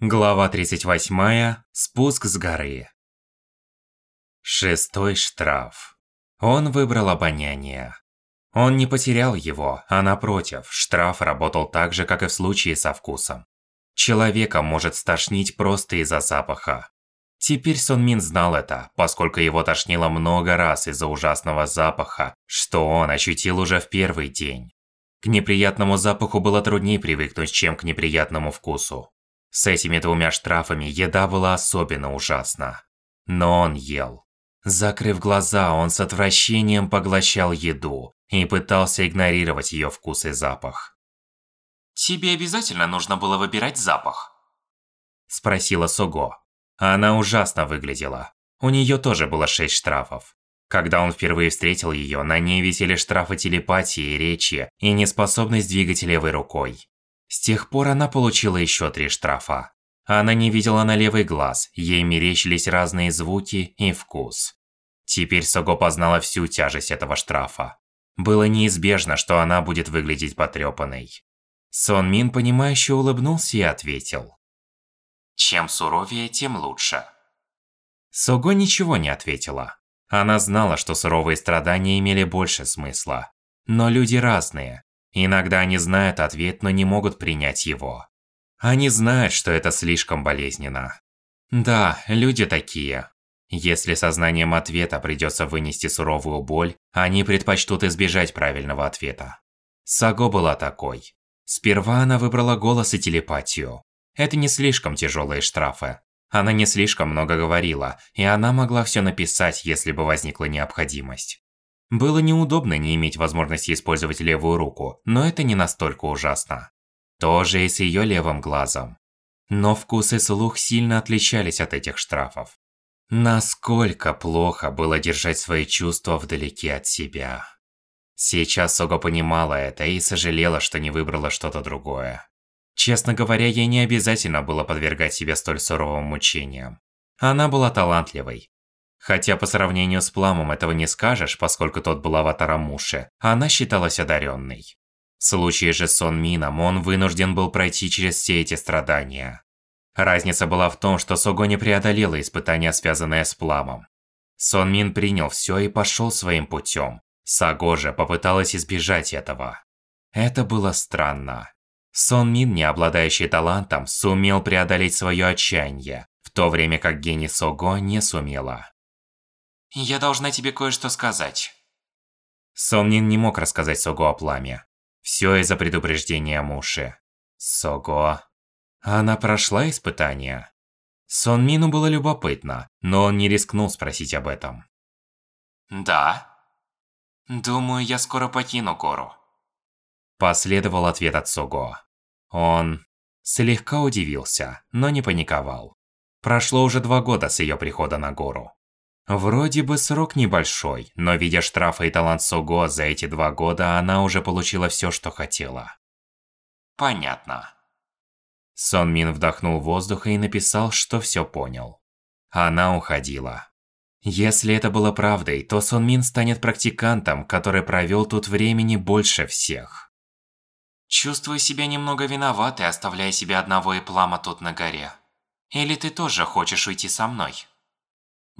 Глава 38. Спуск с горы. Шестой штраф. Он выбрал обоняние. Он не потерял его, а напротив, штраф работал так же, как и в случае со вкусом. Человека может стошнить просто из-за запаха. Теперь Сон Мин знал это, поскольку его тошнило много раз из-за ужасного запаха, что он ощутил уже в первый день. К неприятному запаху было труднее привыкнуть, чем к неприятному вкусу. С этими двумя штрафами еда была особенно ужасна. Но он ел. Закрыв глаза, он с отвращением поглощал еду и пытался игнорировать ее вкус и запах. «Тебе обязательно нужно было выбирать запах?» Спросила Сого. Она ужасно выглядела. У нее тоже было шесть штрафов. Когда он впервые встретил ее, на ней висели штрафы телепатии, речи и неспособность двигать левой рукой. С тех пор она получила еще три штрафа. Она не видела на левый глаз, ей мерещились разные звуки и вкус. Теперь Сого познала всю тяжесть этого штрафа. Было неизбежно, что она будет выглядеть потрепанной. Сон Мин, понимающе улыбнулся и ответил. Чем суровее, тем лучше. Сого ничего не ответила. Она знала, что суровые страдания имели больше смысла. Но люди разные, Иногда они знают ответ, но не могут принять его. Они знают, что это слишком болезненно. Да, люди такие. Если сознанием ответа придется вынести суровую боль, они предпочтут избежать правильного ответа. Саго была такой. Сперва она выбрала голос и телепатию. Это не слишком тяжелые штрафы. Она не слишком много говорила, и она могла все написать, если бы возникла необходимость. Было неудобно не иметь возможности использовать левую руку, но это не настолько ужасно. Тоже и с ее левым глазом. Но вкус и слух сильно отличались от этих штрафов. Насколько плохо было держать свои чувства вдалеке от себя. Сейчас Сого понимала это и сожалела, что не выбрала что-то другое. Честно говоря, ей не обязательно было подвергать себя столь суровым мучениям. Она была талантливой, Хотя по сравнению с Пламом этого не скажешь, поскольку тот был аватаром Муши, она считалась одаренной. В случае же с Сон Мином он вынужден был пройти через все эти страдания. Разница была в том, что Сого не преодолела испытания, связанные с Пламом. Сон Мин принял все и пошел своим путем. Саго же попыталась избежать этого. Это было странно. Сон Мин, не обладающий талантом, сумел преодолеть свое отчаяние, в то время как гений Сого не сумела. Я должна тебе кое-что сказать. Соннин не мог рассказать Сого о пламя. Все из-за предупреждения Муши. Сого... Она прошла испытание? Сон Мину было любопытно, но он не рискнул спросить об этом. Да. Думаю, я скоро покину гору. Последовал ответ от Сого. Он слегка удивился, но не паниковал. Прошло уже два года с ее прихода на гору. Вроде бы срок небольшой, но видя штрафы и талант Сого за эти два года, она уже получила все, что хотела. Понятно. Сон Мин вдохнул воздух и написал, что все понял. Она уходила. Если это было правдой, то Сон Мин станет практикантом, который провел тут времени больше всех. Чувствую себя немного виноватой, оставляя себя одного и плама тут на горе. Или ты тоже хочешь уйти со мной?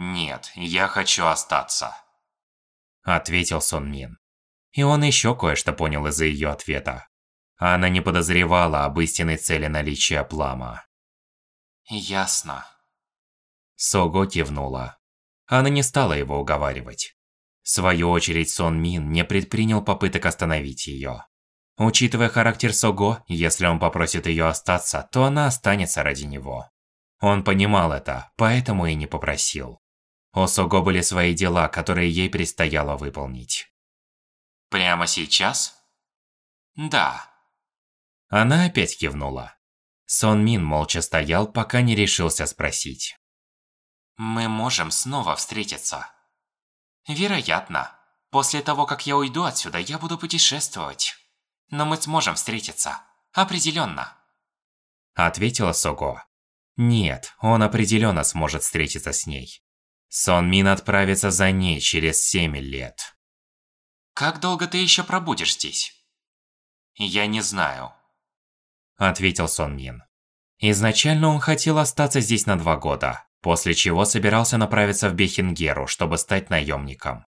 «Нет, я хочу остаться», – ответил Сон Мин. И он еще кое-что понял из-за ее ответа. Она не подозревала об истинной цели наличия плама. «Ясно». Сого кивнула. Она не стала его уговаривать. В свою очередь Сон Мин не предпринял попыток остановить ее. Учитывая характер Сого, если он попросит ее остаться, то она останется ради него. Он понимал это, поэтому и не попросил. У Сого были свои дела, которые ей предстояло выполнить. Прямо сейчас? Да. Она опять кивнула. Сон Мин молча стоял, пока не решился спросить. Мы можем снова встретиться. Вероятно. После того, как я уйду отсюда, я буду путешествовать. Но мы сможем встретиться. Определенно. Ответила Сого. Нет, он определенно сможет встретиться с ней. Сон Мин отправится за ней через семь лет. Как долго ты еще пробудешь здесь? Я не знаю. Ответил Сон Мин. Изначально он хотел остаться здесь на два года, после чего собирался направиться в Бехингеру, чтобы стать наемником.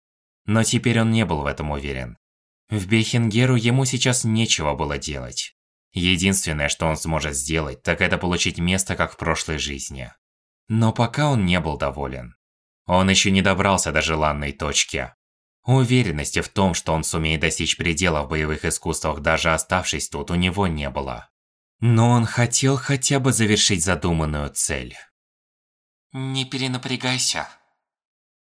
Но теперь он не был в этом уверен. В Бехингеру ему сейчас нечего было делать. Единственное, что он сможет сделать, так это получить место, как в прошлой жизни. Но пока он не был доволен. Он еще не добрался до желанной точки. Уверенности в том, что он сумеет достичь предела в боевых искусствах, даже оставшись тут, у него не было. Но он хотел хотя бы завершить задуманную цель. Не перенапрягайся.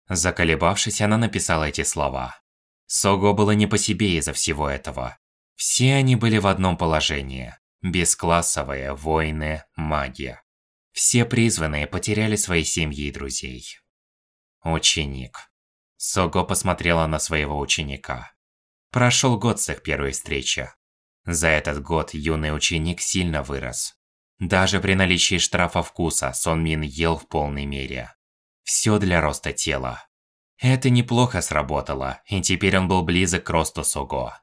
Заколебавшись, она написала эти слова. Сого было не по себе из-за всего этого. Все они были в одном положении. Бесклассовые, воины, маги. Все призванные потеряли свои семьи и друзей. Ученик. Сого посмотрела на своего ученика. Прошел год с их первой встречи. За этот год юный ученик сильно вырос. Даже при наличии штрафа вкуса Сон Мин ел в полной мере. Все для роста тела. Это неплохо сработало, и теперь он был близок к росту Сого.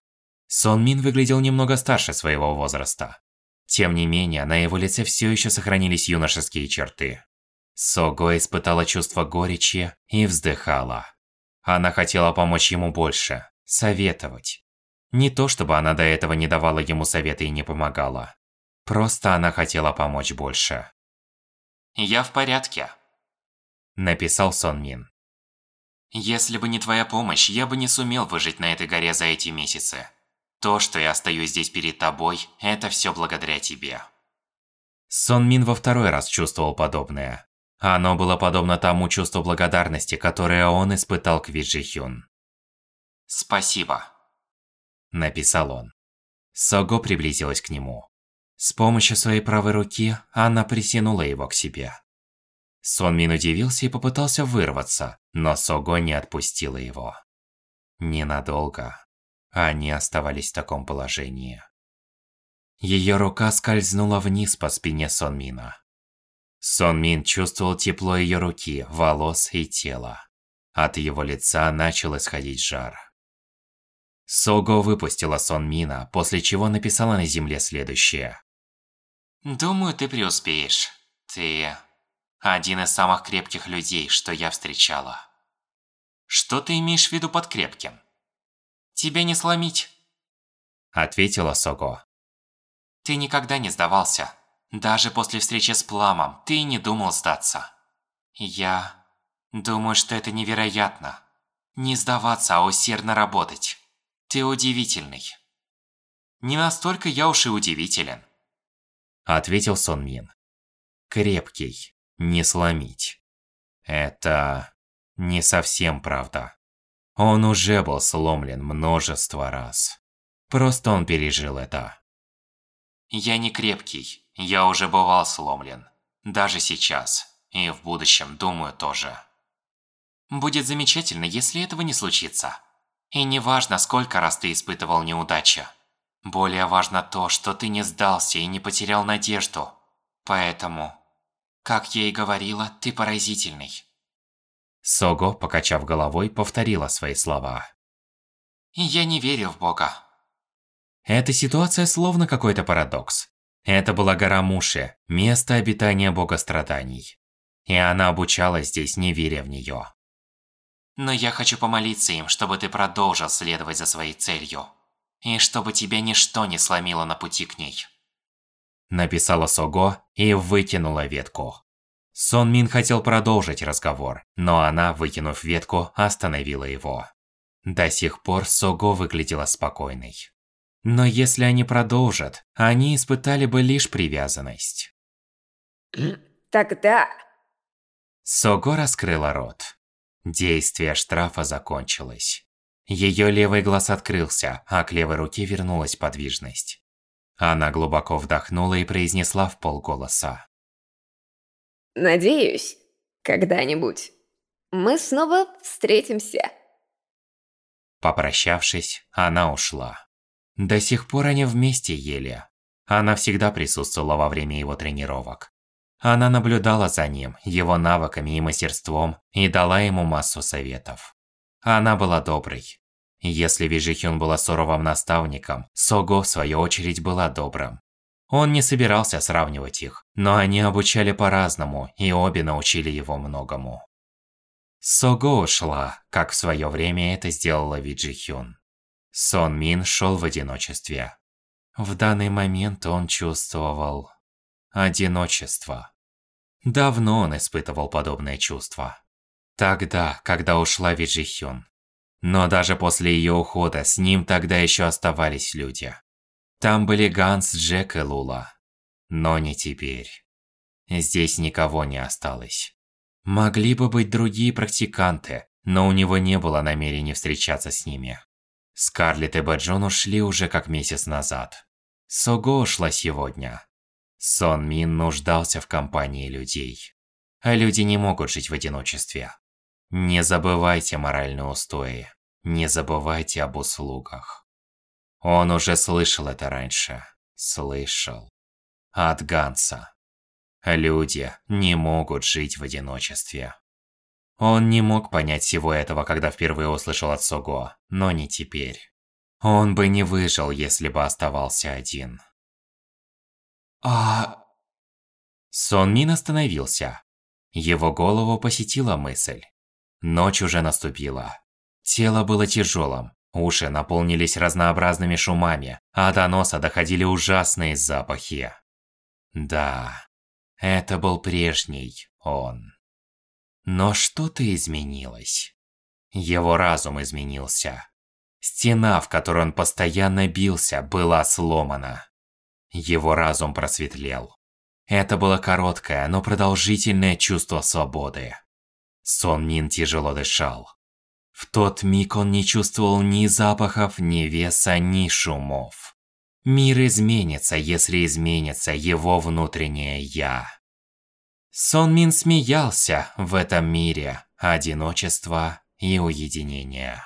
Сон Мин выглядел немного старше своего возраста. Тем не менее, на его лице все еще сохранились юношеские черты. Сого испытала чувство горечи и вздыхала. Она хотела помочь ему больше, советовать. Не то чтобы она до этого не давала ему советы и не помогала. Просто она хотела помочь больше. «Я в порядке», – написал Сон Мин. «Если бы не твоя помощь, я бы не сумел выжить на этой горе за эти месяцы. То, что я остаюсь здесь перед тобой, это все благодаря тебе». Сон Мин во второй раз чувствовал подобное. Оно было подобно тому чувству благодарности, которое он испытал к Виджи Хюн. «Спасибо», – написал он. Сого приблизилась к нему. С помощью своей правой руки она притянула его к себе. Сон Мин удивился и попытался вырваться, но Сого не отпустила его. Ненадолго. Они оставались в таком положении. Ее рука скользнула вниз по спине Сон Мина. Сон Мин чувствовал тепло ее руки, волос и тела. От его лица начал исходить жар. Сого выпустила Сон Мина, после чего написала на земле следующее. «Думаю, ты преуспеешь. Ты один из самых крепких людей, что я встречала». «Что ты имеешь в виду под крепким?» Тебя не сломить. Ответила Сого. Ты никогда не сдавался. Даже после встречи с Пламом ты не думал сдаться. Я думаю, что это невероятно. Не сдаваться, а усердно работать. Ты удивительный. Не настолько я уж и удивителен. Ответил Сон Мин. Крепкий, не сломить. Это не совсем правда. Он уже был сломлен множество раз. Просто он пережил это. Я не крепкий, я уже бывал сломлен. Даже сейчас. И в будущем, думаю, тоже. Будет замечательно, если этого не случится. И не важно, сколько раз ты испытывал неудачи. Более важно то, что ты не сдался и не потерял надежду. Поэтому, как я и говорила, ты поразительный. Сого, покачав головой, повторила свои слова. «Я не верю в Бога». Эта ситуация словно какой-то парадокс. Это была гора Муши, место обитания бога страданий. И она обучалась здесь, не веря в нее. Но я хочу помолиться им, чтобы ты продолжил следовать за своей целью. И чтобы тебя ничто не сломило на пути к ней. Написала Сого и выкинула ветку. Сон Мин хотел продолжить разговор, но она, выкинув ветку, остановила его. До сих пор Сого выглядела спокойной. Но если они продолжат, они испытали бы лишь привязанность. Тогда... Сого раскрыла рот. Действие штрафа закончилось. Ее левый глаз открылся, а к левой руке вернулась подвижность. Она глубоко вдохнула и произнесла в полголоса. Надеюсь, когда-нибудь мы снова встретимся. Попрощавшись, она ушла. До сих пор они вместе ели. Она всегда присутствовала во время его тренировок. Она наблюдала за ним, его навыками и мастерством, и дала ему массу советов. Она была доброй. Если Вижихюн была суровым наставником, Сого, в свою очередь, была добрым. Он не собирался сравнивать их, но они обучали по-разному, и обе научили его многому. Сого ушла, как в свое время это сделала Виджи Хюн. Сон Мин шел в одиночестве. В данный момент он чувствовал... одиночество. Давно он испытывал подобное чувство. Тогда, когда ушла Виджи Хюн. Но даже после ее ухода с ним тогда еще оставались люди. Там были Ганс, Джек и Лула. Но не теперь. Здесь никого не осталось. Могли бы быть другие практиканты, но у него не было намерения встречаться с ними. Скарлетт и Бэджон ушли уже как месяц назад. Сого ушла сегодня. Сон Мин нуждался в компании людей. А люди не могут жить в одиночестве. Не забывайте моральные устои. Не забывайте об услугах. Он уже слышал это раньше. Слышал. От Ганса. Люди не могут жить в одиночестве. Он не мог понять всего этого, когда впервые услышал от Сого, но не теперь. Он бы не выжил, если бы оставался один. А... Сон Мин остановился. Его голову посетила мысль. Ночь уже наступила. Тело было тяжелым, уши наполнились разнообразными шумами, а до носа доходили ужасные запахи. Да, это был прежний он. Но что-то изменилось. Его разум изменился. Стена, в которой он постоянно бился, была сломана. Его разум просветлел. Это было короткое, но продолжительное чувство свободы. Сон Мин тяжело дышал. В тот миг он не чувствовал ни запахов, ни веса, ни шумов. Мир изменится, если изменится его внутреннее «я». Сон Мин смеялся в этом мире одиночества и уединения.